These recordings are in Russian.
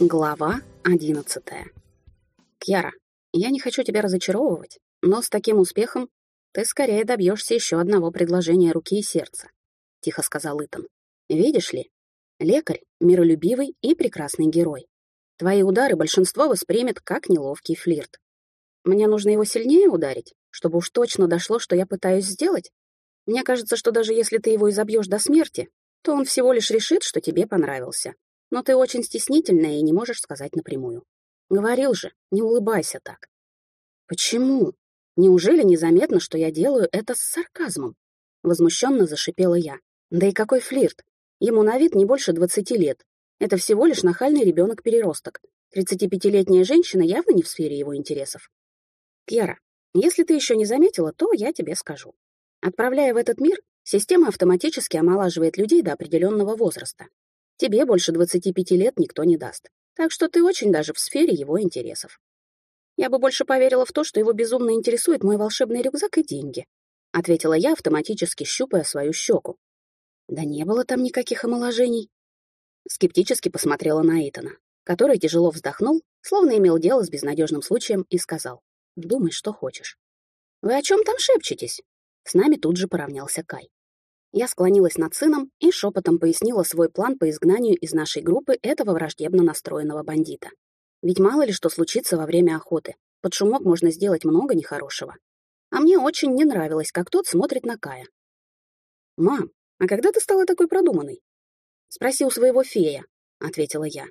Глава одиннадцатая. Кьяра, я не хочу тебя разочаровывать, но с таким успехом ты скорее добьешься еще одного предложения руки и сердца, тихо сказал Итан. Видишь ли, лекарь миролюбивый и прекрасный герой. Твои удары большинство воспримет как неловкий флирт. Мне нужно его сильнее ударить, чтобы уж точно дошло, что я пытаюсь сделать. Мне кажется, что даже если ты его изобьешь до смерти, то он всего лишь решит, что тебе понравился, но ты очень стеснительная и не можешь сказать напрямую. Говорил же, не улыбайся так. Почему? Неужели незаметно, что я делаю это с сарказмом? Возмущенно зашипела я. Да и какой флирт? Ему на вид не больше двадцати лет. Это всего лишь нахальный ребенок-переросток. 35-летняя женщина явно не в сфере его интересов. Кьяра, если ты еще не заметила, то я тебе скажу. Отправляя в этот мир, система автоматически омолаживает людей до определенного возраста. Тебе больше 25 лет никто не даст. Так что ты очень даже в сфере его интересов. Я бы больше поверила в то, что его безумно интересует мой волшебный рюкзак и деньги, ответила я, автоматически щупая свою щеку. Да не было там никаких омоложений. Скептически посмотрела на Итана, который тяжело вздохнул, словно имел дело с безнадежным случаем, и сказал, «Думай, что хочешь». «Вы о чем там шепчетесь?» С нами тут же поравнялся Кай. Я склонилась над сыном и шепотом пояснила свой план по изгнанию из нашей группы этого враждебно настроенного бандита. Ведь мало ли что случится во время охоты. Под шумок можно сделать много нехорошего. А мне очень не нравилось, как тот смотрит на Кая. «Мам, а когда ты стала такой продуманной?» «Спроси у своего фея», — ответила я.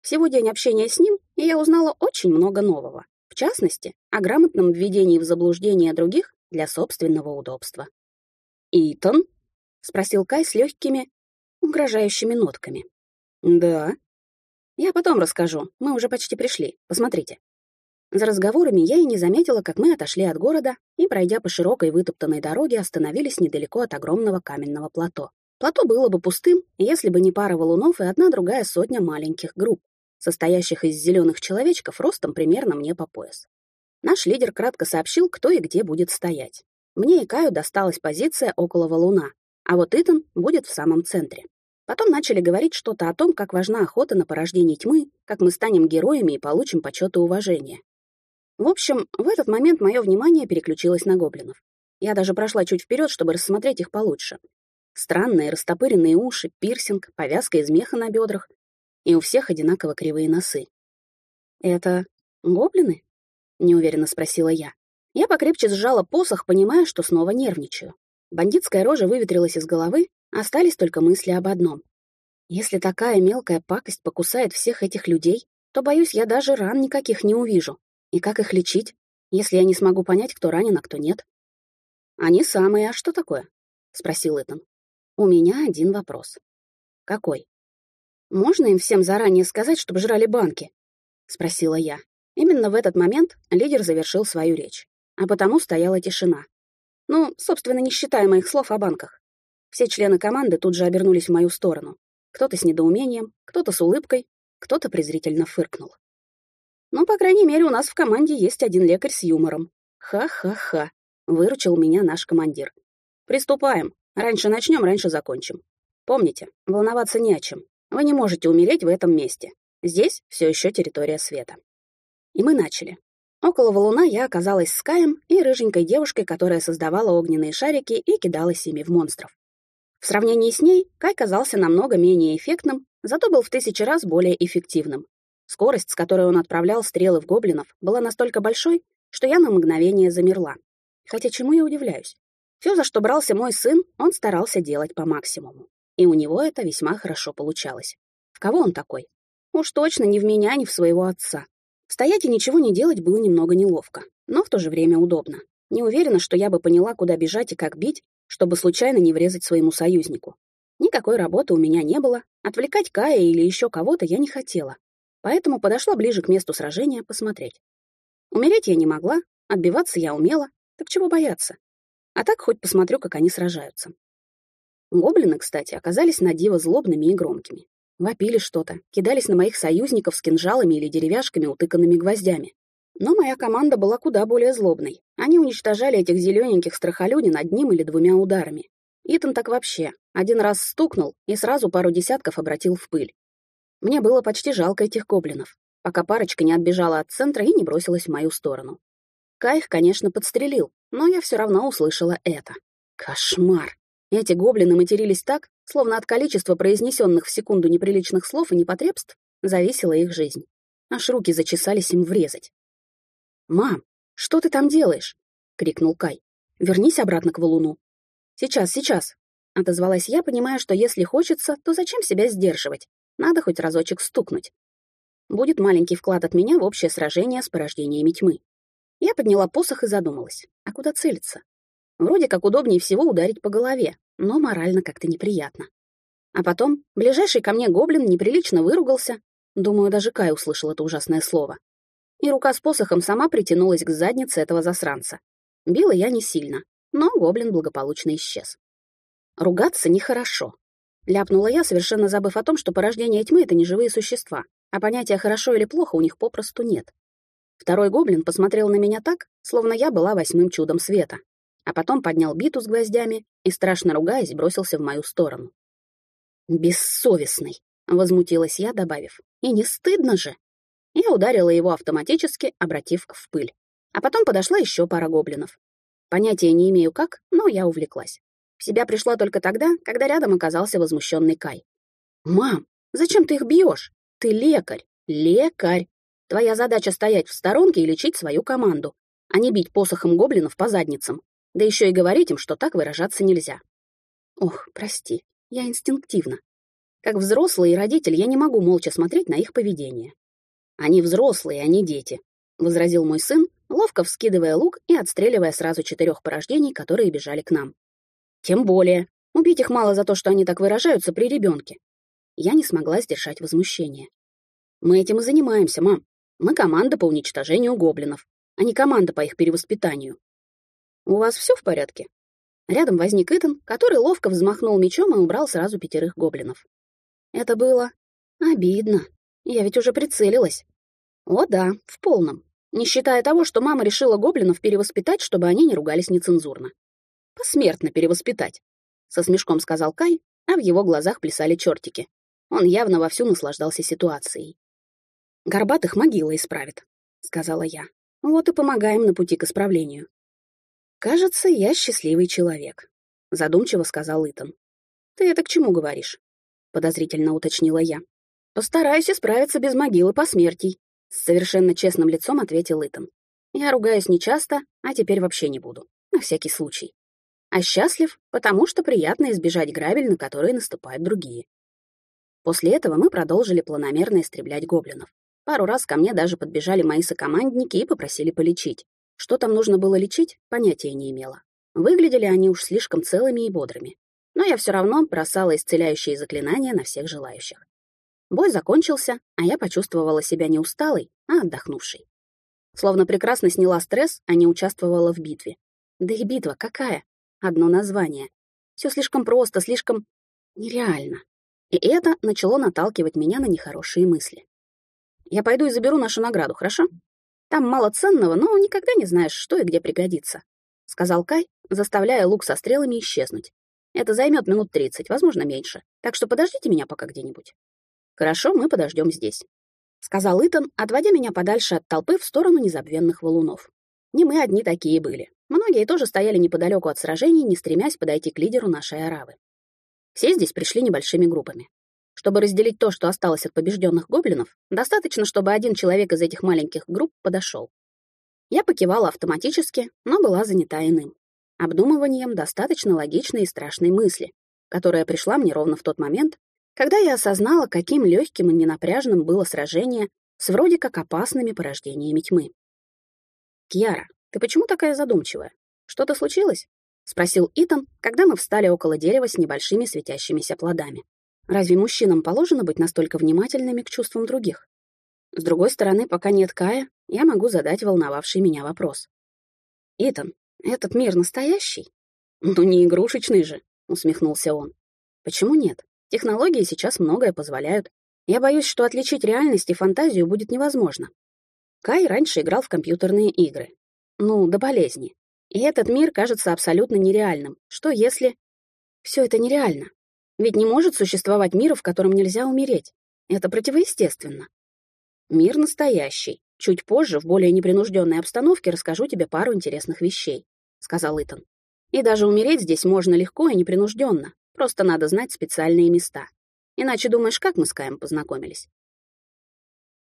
Всего день общения с ним, и я узнала очень много нового. В частности, о грамотном введении в заблуждение других для собственного удобства. «Итан?» — спросил Кай с легкими, угрожающими нотками. «Да». «Я потом расскажу. Мы уже почти пришли. Посмотрите». За разговорами я и не заметила, как мы отошли от города и, пройдя по широкой вытоптанной дороге, остановились недалеко от огромного каменного плато. Плато было бы пустым, если бы не пара валунов и одна-другая сотня маленьких групп, состоящих из зеленых человечков ростом примерно мне по пояс. Наш лидер кратко сообщил, кто и где будет стоять. Мне и Каю досталась позиция около валуна, а вот Итан будет в самом центре. Потом начали говорить что-то о том, как важна охота на порождение тьмы, как мы станем героями и получим почет и уважение. В общем, в этот момент мое внимание переключилось на гоблинов. Я даже прошла чуть вперед, чтобы рассмотреть их получше. Странные растопыренные уши, пирсинг, повязка из меха на бедрах. И у всех одинаково кривые носы. «Это гоблины?» — неуверенно спросила я. Я покрепче сжала посох, понимая, что снова нервничаю. Бандитская рожа выветрилась из головы, остались только мысли об одном. Если такая мелкая пакость покусает всех этих людей, то, боюсь, я даже ран никаких не увижу. И как их лечить, если я не смогу понять, кто ранен, а кто нет? Они самые, а что такое? Спросил Итан. У меня один вопрос. Какой? Можно им всем заранее сказать, чтобы жрали банки? Спросила я. Именно в этот момент лидер завершил свою речь, а потому стояла тишина. Ну, собственно, не считая моих слов о банках. Все члены команды тут же обернулись в мою сторону. Кто-то с недоумением, кто-то с улыбкой, кто-то презрительно фыркнул. Ну, по крайней мере, у нас в команде есть один лекарь с юмором. Ха-ха-ха, выручил меня наш командир. Приступаем. Раньше начнем, раньше закончим. Помните, волноваться не о чем. Вы не можете умереть в этом месте. Здесь все еще территория света. И мы начали. Около валуна я оказалась с Каем и рыженькой девушкой, которая создавала огненные шарики и кидалась ими в монстров. В сравнении с ней Кай казался намного менее эффектным, зато был в тысячи раз более эффективным. Скорость, с которой он отправлял стрелы в гоблинов, была настолько большой, что я на мгновение замерла. Хотя чему я удивляюсь? Все, за что брался мой сын, он старался делать по максимуму. И у него это весьма хорошо получалось. В кого он такой? Уж точно не в меня, ни в своего отца. Стоять и ничего не делать было немного неловко, но в то же время удобно. Не уверена, что я бы поняла, куда бежать и как бить, чтобы случайно не врезать своему союзнику. Никакой работы у меня не было, отвлекать Кая или еще кого-то я не хотела. Поэтому подошла ближе к месту сражения посмотреть. Умереть я не могла, отбиваться я умела, так чего бояться? А так хоть посмотрю, как они сражаются. Гоблины, кстати, оказались на диво злобными и громкими. Вопили что-то, кидались на моих союзников с кинжалами или деревяшками, утыканными гвоздями. Но моя команда была куда более злобной. Они уничтожали этих зелененьких страхолюдин одним или двумя ударами. Итан так вообще. Один раз стукнул и сразу пару десятков обратил в пыль. Мне было почти жалко этих гоблинов, пока парочка не отбежала от центра и не бросилась в мою сторону. Кай их, конечно, подстрелил, но я все равно услышала это. Кошмар! Эти гоблины матерились так, словно от количества произнесенных в секунду неприличных слов и непотребств зависела их жизнь. Аж руки зачесались им врезать. «Мам, что ты там делаешь?» — крикнул Кай. «Вернись обратно к валуну». «Сейчас, сейчас», — отозвалась я, понимая, что если хочется, то зачем себя сдерживать? Надо хоть разочек стукнуть. Будет маленький вклад от меня в общее сражение с порождениями тьмы. Я подняла посох и задумалась, а куда целиться? Вроде как удобнее всего ударить по голове, но морально как-то неприятно. А потом ближайший ко мне гоблин неприлично выругался. Думаю, даже Кай услышал это ужасное слово. И рука с посохом сама притянулась к заднице этого засранца. Била я не сильно, но гоблин благополучно исчез. Ругаться нехорошо. Ляпнула я, совершенно забыв о том, что порождение тьмы — это не живые существа, а понятия «хорошо» или «плохо» у них попросту нет. Второй гоблин посмотрел на меня так, словно я была восьмым чудом света, а потом поднял биту с гвоздями и, страшно ругаясь, бросился в мою сторону. «Бессовестный!» — возмутилась я, добавив. «И не стыдно же!» Я ударила его автоматически, обратив в пыль. А потом подошла еще пара гоблинов. Понятия не имею как, но я увлеклась. В себя пришла только тогда, когда рядом оказался возмущенный Кай. «Мам, зачем ты их бьешь? Ты лекарь! Лекарь! Твоя задача стоять в сторонке и лечить свою команду, а не бить посохом гоблинов по задницам, да еще и говорить им, что так выражаться нельзя. Ох, прости, я инстинктивно. Как взрослый и родитель я не могу молча смотреть на их поведение. Они взрослые, а не дети, — возразил мой сын, ловко вскидывая лук и отстреливая сразу четырех порождений, которые бежали к нам. Тем более, убить их мало за то, что они так выражаются при ребенке. Я не смогла сдержать возмущение. Мы этим и занимаемся, мам. Мы команда по уничтожению гоблинов, а не команда по их перевоспитанию. У вас все в порядке? Рядом возник Итан, который ловко взмахнул мечом и убрал сразу пятерых гоблинов. Это было обидно. Я ведь уже прицелилась. О да, в полном. Не считая того, что мама решила гоблинов перевоспитать, чтобы они не ругались нецензурно. Посмертно перевоспитать, со смешком сказал Кай, а в его глазах плясали чертики. Он явно вовсю наслаждался ситуацией. «Горбатых могила исправит», — сказала я. «Вот и помогаем на пути к исправлению». «Кажется, я счастливый человек», — задумчиво сказал Итан. «Ты это к чему говоришь?» — подозрительно уточнила я. «Постараюсь исправиться без могилы посмертий», — с совершенно честным лицом ответил Итан. «Я ругаюсь нечасто, а теперь вообще не буду, на всякий случай. А счастлив, потому что приятно избежать грабель, на которые наступают другие». После этого мы продолжили планомерно истреблять гоблинов. Пару раз ко мне даже подбежали мои сокомандники и попросили полечить. Что там нужно было лечить, понятия не имела. Выглядели они уж слишком целыми и бодрыми. Но я все равно бросала исцеляющие заклинания на всех желающих. Бой закончился, а я почувствовала себя не усталой, а отдохнувшей. Словно прекрасно сняла стресс, а не участвовала в битве. Да и битва какая? Одно название. Все слишком просто, слишком нереально. И это начало наталкивать меня на нехорошие мысли. Я пойду и заберу нашу награду, хорошо? Там мало ценного, но никогда не знаешь, что и где пригодится», — сказал Кай, заставляя лук со стрелами исчезнуть. «Это займет минут тридцать, возможно, меньше, так что подождите меня пока где-нибудь». «Хорошо, мы подождем здесь», — сказал Итан, отводя меня подальше от толпы в сторону незабвенных валунов. Не мы одни такие были. Многие тоже стояли неподалеку от сражений, не стремясь подойти к лидеру нашей аравы. Все здесь пришли небольшими группами. Чтобы разделить то, что осталось от побежденных гоблинов, достаточно, чтобы один человек из этих маленьких групп подошел. Я покивала автоматически, но была занята иным. Обдумыванием достаточно логичной и страшной мысли, которая пришла мне ровно в тот момент, когда я осознала, каким легким и ненапряженным было сражение с вроде как опасными порождениями тьмы. «Кьяра, ты почему такая задумчивая? Что-то случилось?» — спросил Итан, когда мы встали около дерева с небольшими светящимися плодами. Разве мужчинам положено быть настолько внимательными к чувствам других? С другой стороны, пока нет Кая, я могу задать волновавший меня вопрос. «Итан, этот мир настоящий?» «Ну, не игрушечный же», — усмехнулся он. «Почему нет? Технологии сейчас многое позволяют. Я боюсь, что отличить реальность и фантазию будет невозможно. Кай раньше играл в компьютерные игры. Ну, до болезни. И этот мир кажется абсолютно нереальным. Что если... Все это нереально. Ведь не может существовать мира, в котором нельзя умереть. Это противоестественно. Мир настоящий. Чуть позже, в более непринужденной обстановке, расскажу тебе пару интересных вещей, сказал Итан. И даже умереть здесь можно легко и непринужденно. Просто надо знать специальные места. Иначе думаешь, как мы с Каем познакомились?